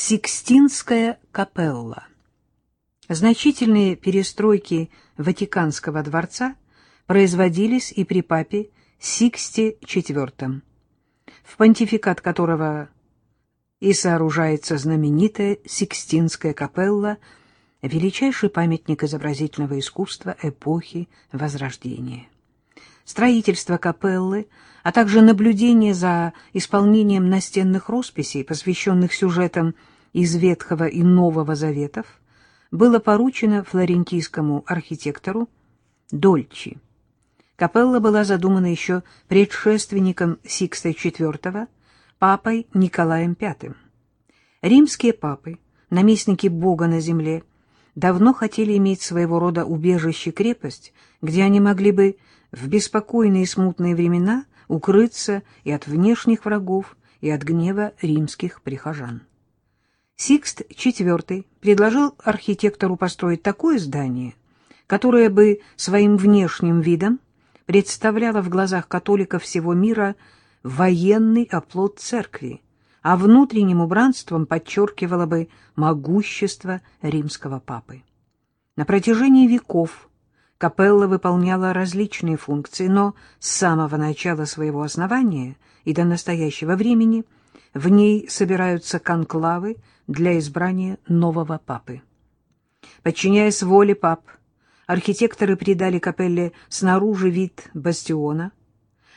Сикстинская капелла. Значительные перестройки Ватиканского дворца производились и при папе Сиксте IV, в понтификат которого и сооружается знаменитая Сикстинская капелла, величайший памятник изобразительного искусства эпохи Возрождения. Строительство капеллы – а также наблюдение за исполнением настенных росписей, посвященных сюжетам из Ветхого и Нового Заветов, было поручено флорентийскому архитектору Дольчи. Капелла была задумана еще предшественником Сикста IV, папой Николаем V. Римские папы, наместники Бога на земле, давно хотели иметь своего рода убежище-крепость, где они могли бы в беспокойные и смутные времена – укрыться и от внешних врагов, и от гнева римских прихожан. Сикст IV предложил архитектору построить такое здание, которое бы своим внешним видом представляло в глазах католиков всего мира военный оплот церкви, а внутренним убранством подчеркивало бы могущество римского папы. На протяжении веков Капелла выполняла различные функции, но с самого начала своего основания и до настоящего времени в ней собираются конклавы для избрания нового папы. Подчиняясь воле пап, архитекторы придали капелле снаружи вид бастиона,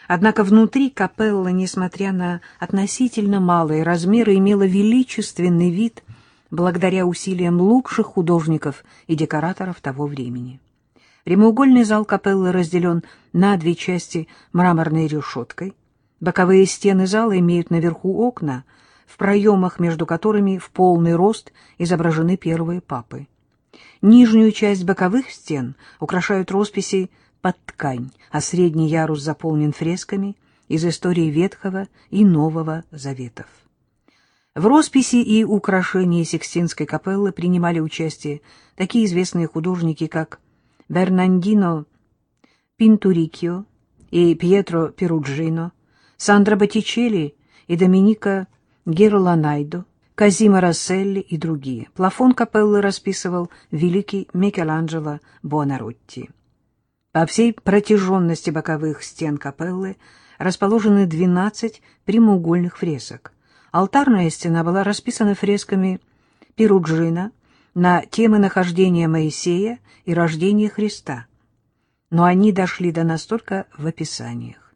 однако внутри капелла, несмотря на относительно малые размеры, имела величественный вид благодаря усилиям лучших художников и декораторов того времени. Прямоугольный зал капеллы разделен на две части мраморной решеткой. Боковые стены зала имеют наверху окна, в проемах между которыми в полный рост изображены первые папы. Нижнюю часть боковых стен украшают росписи под ткань, а средний ярус заполнен фресками из истории Ветхого и Нового Заветов. В росписи и украшении Сикстинской капеллы принимали участие такие известные художники, как Бернандино Пинтурикио и Пьетро Перуджино, Сандро Боттичелли и Доминика Герланайдо, Казимо Расселли и другие. Плафон капеллы расписывал великий Микеланджело Буонаротти. По всей протяженности боковых стен капеллы расположены 12 прямоугольных фресок. Алтарная стена была расписана фресками Перуджина, на темы нахождения Моисея и рождения Христа, но они дошли до нас только в описаниях.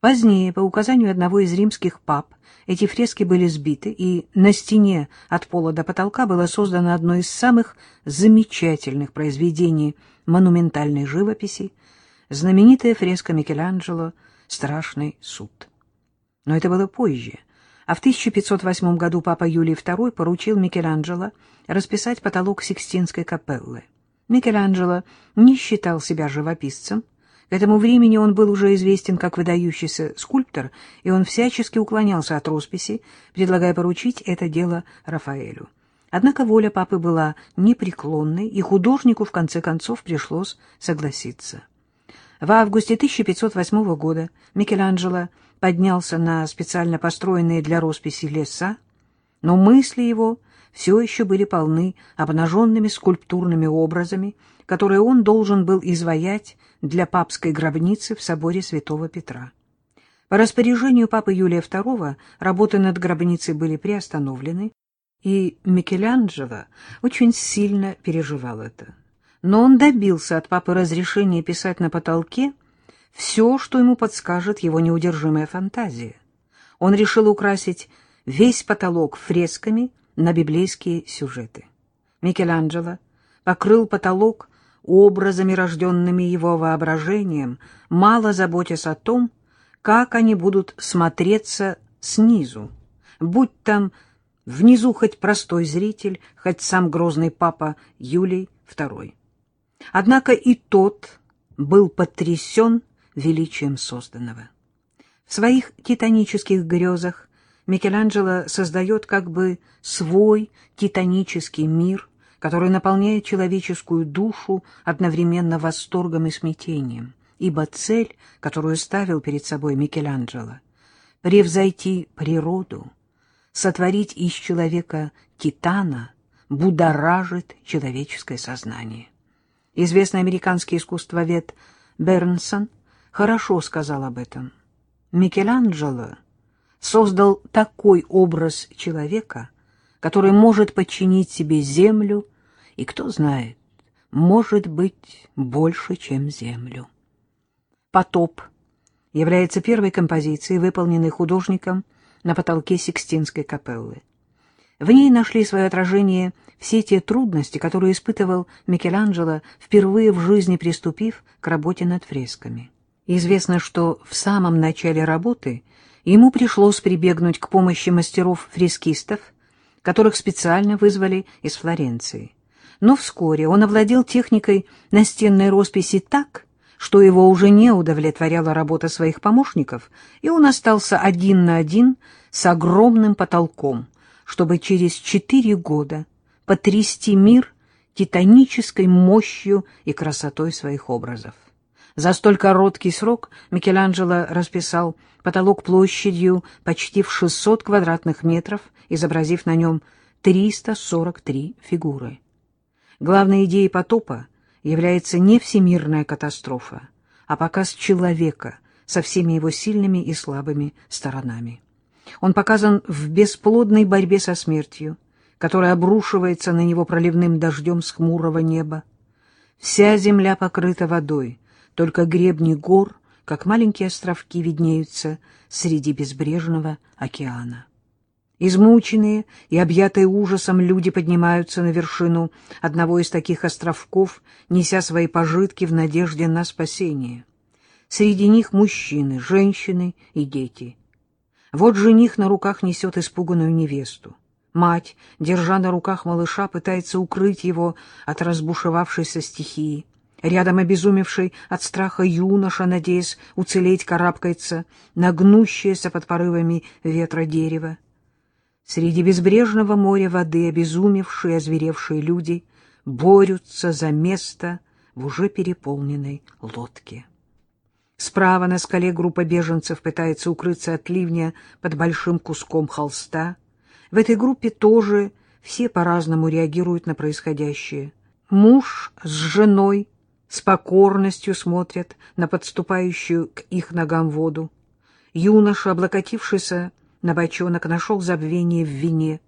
Позднее, по указанию одного из римских пап, эти фрески были сбиты, и на стене от пола до потолка было создано одно из самых замечательных произведений монументальной живописи, знаменитая фреска Микеланджело «Страшный суд». Но это было позже — а в 1508 году папа Юлий II поручил Микеланджело расписать потолок Сикстинской капеллы. Микеланджело не считал себя живописцем. К этому времени он был уже известен как выдающийся скульптор, и он всячески уклонялся от росписи, предлагая поручить это дело Рафаэлю. Однако воля папы была непреклонной, и художнику в конце концов пришлось согласиться. В августе 1508 года Микеланджело поднялся на специально построенные для росписи леса, но мысли его все еще были полны обнаженными скульптурными образами, которые он должен был изваять для папской гробницы в соборе святого Петра. По распоряжению папы Юлия II работы над гробницей были приостановлены, и Микеланджело очень сильно переживал это. Но он добился от папы разрешения писать на потолке все, что ему подскажет его неудержимая фантазия. Он решил украсить весь потолок фресками на библейские сюжеты. Микеланджело покрыл потолок образами, рожденными его воображением, мало заботясь о том, как они будут смотреться снизу, будь там внизу хоть простой зритель, хоть сам грозный папа Юлий II. Однако и тот был потрясен величием созданного. В своих титанических грезах Микеланджело создает как бы свой титанический мир, который наполняет человеческую душу одновременно восторгом и смятением, ибо цель, которую ставил перед собой Микеланджело, превзойти природу, сотворить из человека титана будоражит человеческое сознание. Известный американский искусствовед Бернсон хорошо сказал об этом. Микеланджело создал такой образ человека, который может подчинить себе землю, и, кто знает, может быть больше, чем землю. «Потоп» является первой композицией, выполненной художником на потолке Сикстинской капеллы. В ней нашли свое отражение все те трудности, которые испытывал Микеланджело, впервые в жизни приступив к работе над фресками. Известно, что в самом начале работы ему пришлось прибегнуть к помощи мастеров-фрескистов, которых специально вызвали из Флоренции. Но вскоре он овладел техникой настенной росписи так, что его уже не удовлетворяла работа своих помощников, и он остался один на один с огромным потолком, чтобы через четыре года потрясти мир титанической мощью и красотой своих образов. За столь короткий срок Микеланджело расписал потолок площадью почти в 600 квадратных метров, изобразив на нем 343 фигуры. Главной идеей потопа является не всемирная катастрофа, а показ человека со всеми его сильными и слабыми сторонами. Он показан в бесплодной борьбе со смертью, которая обрушивается на него проливным дождем с хмурого неба. Вся земля покрыта водой, только гребни гор, как маленькие островки, виднеются среди безбрежного океана. Измученные и объятые ужасом люди поднимаются на вершину одного из таких островков, неся свои пожитки в надежде на спасение. Среди них мужчины, женщины и дети. Вот жених на руках несет испуганную невесту. Мать, держа на руках малыша, пытается укрыть его от разбушевавшейся стихии. Рядом обезумевший от страха юноша, надеясь уцелеть, карабкается на гнущееся под порывами ветра дерево. Среди безбрежного моря воды обезумевшие, озверевшие люди борются за место в уже переполненной лодке. Справа на скале группа беженцев пытается укрыться от ливня под большим куском холста. В этой группе тоже все по-разному реагируют на происходящее. Муж с женой с покорностью смотрят на подступающую к их ногам воду. Юноша, облокотившийся на бочонок, нашел забвение в вине.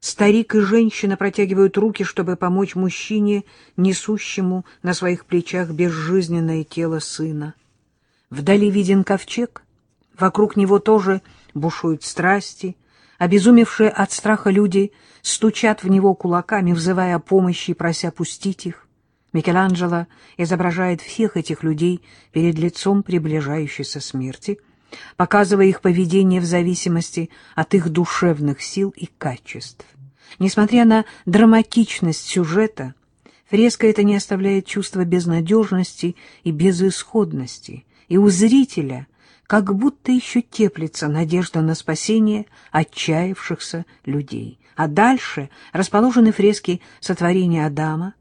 Старик и женщина протягивают руки, чтобы помочь мужчине, несущему на своих плечах безжизненное тело сына. Вдали виден ковчег, вокруг него тоже бушуют страсти, обезумевшие от страха люди стучат в него кулаками, взывая о помощи и прося пустить их. Микеланджело изображает всех этих людей перед лицом приближающейся смерти — показывая их поведение в зависимости от их душевных сил и качеств. Несмотря на драматичность сюжета, фреска это не оставляет чувства безнадежности и безысходности, и у зрителя как будто еще теплится надежда на спасение отчаявшихся людей. А дальше расположены фрески сотворения Адама,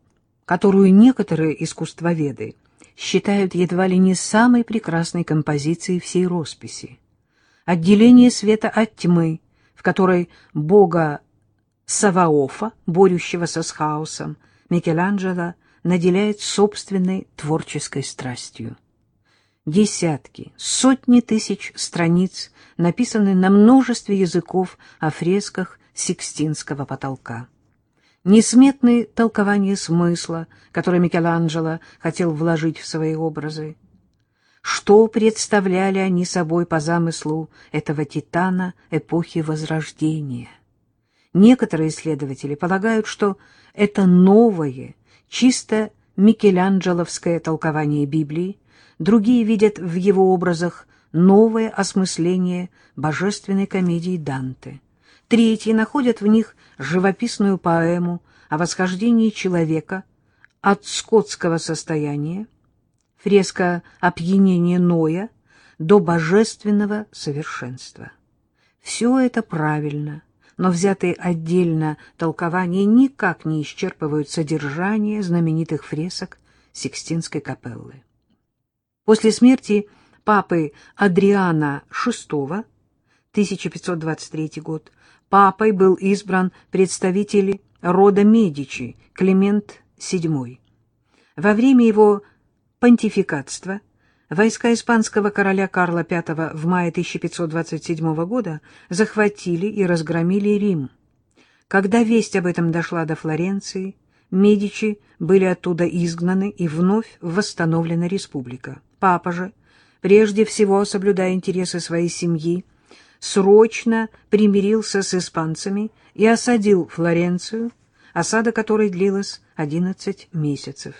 которую некоторые искусствоведы считают едва ли не самой прекрасной композицией всей росписи. Отделение света от тьмы, в которой бога Саваофа, борющегося с хаосом, Микеланджело наделяет собственной творческой страстью. Десятки, сотни тысяч страниц написаны на множестве языков о фресках Сикстинского потолка несметные толкования смысла, которые Микеланджело хотел вложить в свои образы. Что представляли они собой по замыслу этого титана эпохи Возрождения? Некоторые исследователи полагают, что это новое, чисто микеланджеловское толкование Библии, другие видят в его образах новое осмысление божественной комедии Данте. Третьи находят в них живописную поэму о восхождении человека от скотского состояния, фреска опьянения Ноя до божественного совершенства. Все это правильно, но взятые отдельно толкования никак не исчерпывают содержание знаменитых фресок Сикстинской капеллы. После смерти папы Адриана VI, 1523 год, Папой был избран представитель рода Медичи Климент VII. Во время его понтификатства войска испанского короля Карла V в мае 1527 года захватили и разгромили Рим. Когда весть об этом дошла до Флоренции, Медичи были оттуда изгнаны и вновь восстановлена республика. Папа же, прежде всего соблюдая интересы своей семьи, срочно примирился с испанцами и осадил Флоренцию, осада которой длилась 11 месяцев.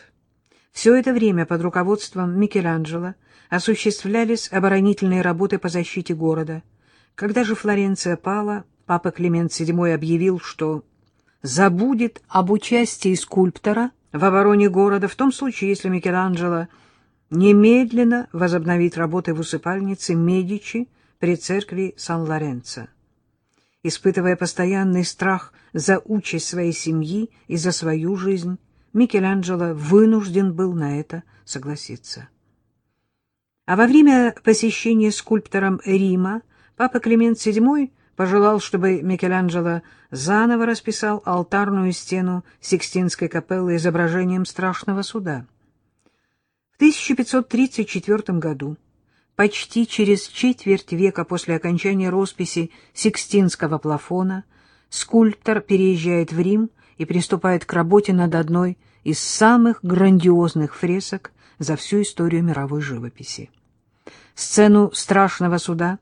Все это время под руководством Микеланджело осуществлялись оборонительные работы по защите города. Когда же Флоренция пала, папа Климент VII объявил, что забудет об участии скульптора в обороне города в том случае, если Микеланджело немедленно возобновит работы в усыпальнице Медичи при церкви Сан-Лоренцо. Испытывая постоянный страх за участь своей семьи и за свою жизнь, Микеланджело вынужден был на это согласиться. А во время посещения скульптором Рима папа Климент VII пожелал, чтобы Микеланджело заново расписал алтарную стену Сикстинской капеллы изображением страшного суда. В 1534 году Почти через четверть века после окончания росписи Сикстинского плафона скульптор переезжает в Рим и приступает к работе над одной из самых грандиозных фресок за всю историю мировой живописи. Сцену страшного суда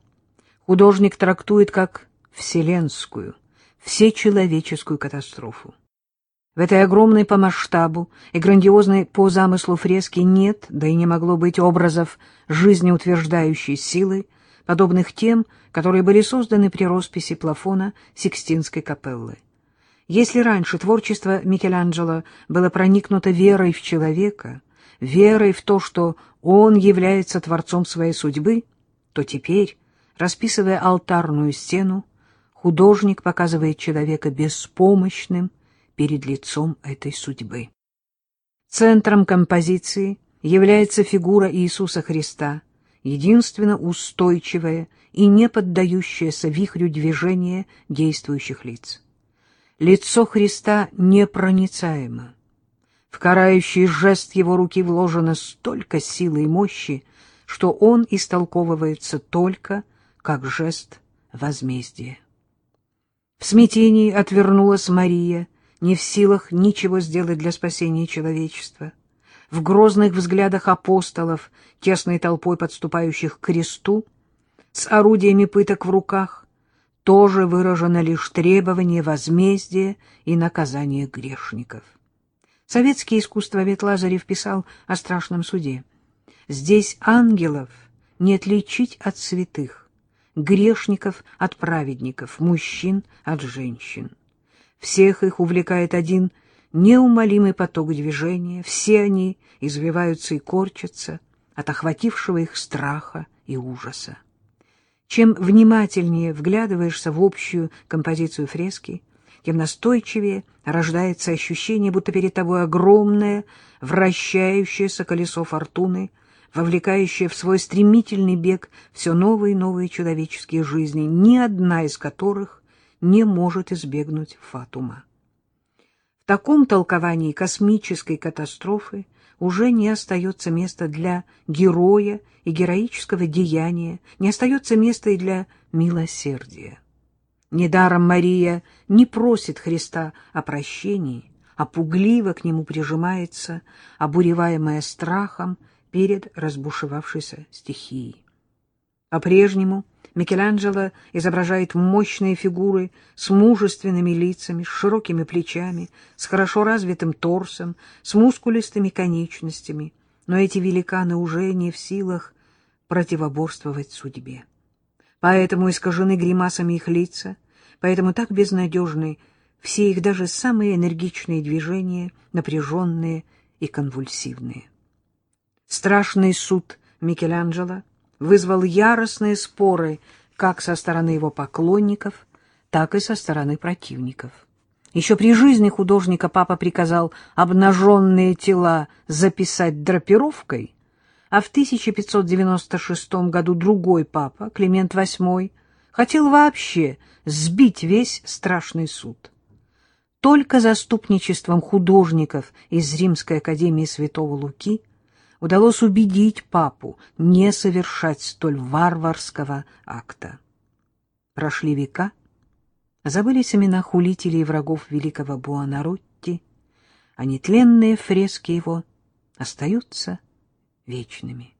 художник трактует как вселенскую, всечеловеческую катастрофу. В этой огромной по масштабу и грандиозной по замыслу фрески нет, да и не могло быть образов жизнеутверждающей силы, подобных тем, которые были созданы при росписи плафона Сикстинской капеллы. Если раньше творчество Микеланджело было проникнуто верой в человека, верой в то, что он является творцом своей судьбы, то теперь, расписывая алтарную стену, художник показывает человека беспомощным, перед лицом этой судьбы. Центром композиции является фигура Иисуса Христа, единственно устойчивая и не поддающаяся вихрю движения действующих лиц. Лицо Христа непроницаемо. В карающий жест его руки вложено столько силы и мощи, что он истолковывается только как жест возмездия. В смятении отвернулась Мария, не в силах ничего сделать для спасения человечества. В грозных взглядах апостолов, тесной толпой подступающих к кресту, с орудиями пыток в руках, тоже выражено лишь требование возмездия и наказания грешников. Советский искусствовед Лазарев писал о страшном суде. Здесь ангелов не отличить от святых, грешников от праведников, мужчин от женщин. Всех их увлекает один неумолимый поток движения, все они извиваются и корчатся от охватившего их страха и ужаса. Чем внимательнее вглядываешься в общую композицию фрески, тем настойчивее рождается ощущение, будто перед тобой огромное, вращающееся колесо фортуны, вовлекающее в свой стремительный бег все новые и новые человеческие жизни, ни одна из которых не может избегнуть Фатума. В таком толковании космической катастрофы уже не остается места для героя и героического деяния, не остается места и для милосердия. Недаром Мария не просит Христа о прощении, а пугливо к нему прижимается, обуреваемая страхом перед разбушевавшейся стихией. По-прежнему Микеланджело изображает мощные фигуры с мужественными лицами, с широкими плечами, с хорошо развитым торсом, с мускулистыми конечностями, но эти великаны уже не в силах противоборствовать судьбе. Поэтому искажены гримасами их лица, поэтому так безнадежны все их даже самые энергичные движения, напряженные и конвульсивные. Страшный суд Микеланджело вызвал яростные споры как со стороны его поклонников, так и со стороны противников. Еще при жизни художника папа приказал обнаженные тела записать драпировкой, а в 1596 году другой папа, Климент VIII, хотел вообще сбить весь страшный суд. Только заступничеством художников из Римской академии Святого Луки удалось убедить папу не совершать столь варварского акта. Прошли века, забылись имена хулителей и врагов великого Буонаротти, а нетленные фрески его остаются вечными.